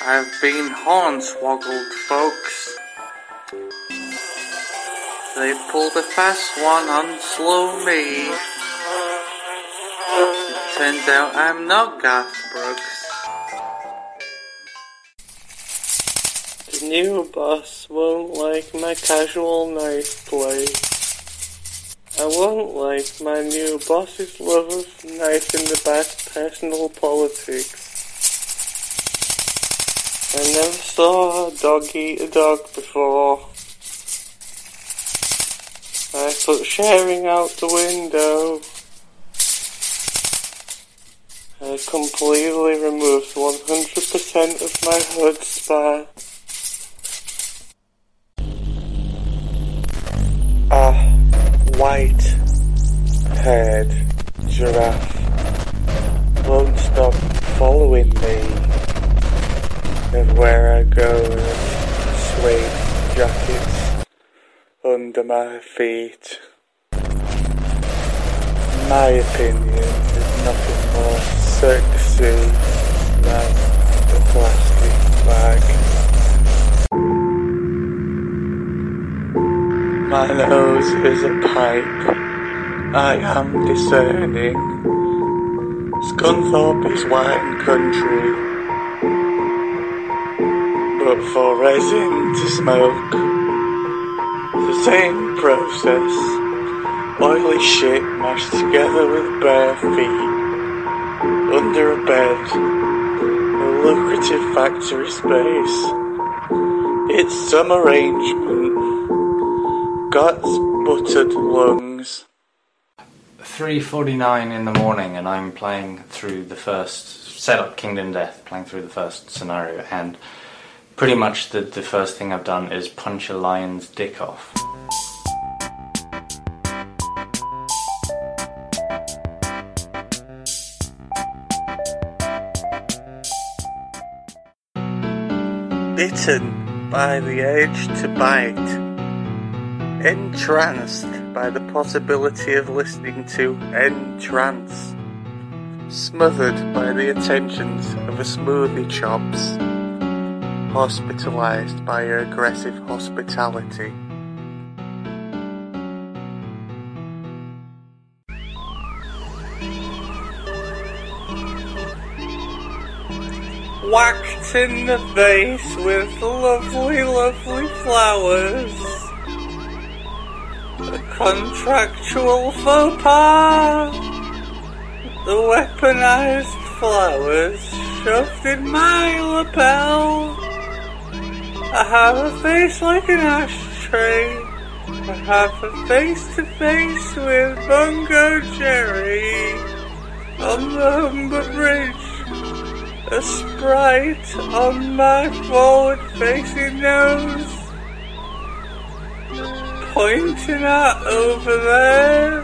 I've been hornswoggled, folks. They pulled a fast one on slow me. It turns out I'm not Garth Brooks. The new boss won't like my casual knife play. I won't like my new boss's love of knife in the back personal politics. I never saw a dog eat a dog before. I put sharing out the window. I completely removed 100% of my hood spare. A white haired giraffe everywhere I go suede jackets under my feet. My opinion is nothing more sexy than a plastic bag. My nose is a pipe. I am discerning. Scunthorpe is wine country. But for resin to smoke, the same process. Oily shit mashed together with bare feet. Under a bed. A lucrative factory space. It's some arrangement. Guts, buttered lungs. 3.49 in the morning and I'm playing through the first, set up Kingdom Death, playing through the first scenario and pretty much the, the first thing I've done is punch a lion's dick off. Bitten by the urge to bite. Entranced by the possibility of listening to Entrance. Smothered by the attentions of a smoothie chops. Hospitalized by your aggressive hospitality. Whacked in the face with lovely, lovely flowers. A contractual faux pas. The weaponized flowers shoved in my lapel. I have a face like an ashtray. I have a face to face with Bungo Jerry on the Humber Bridge. A sprite on my forward facing nose. Pointing out over there.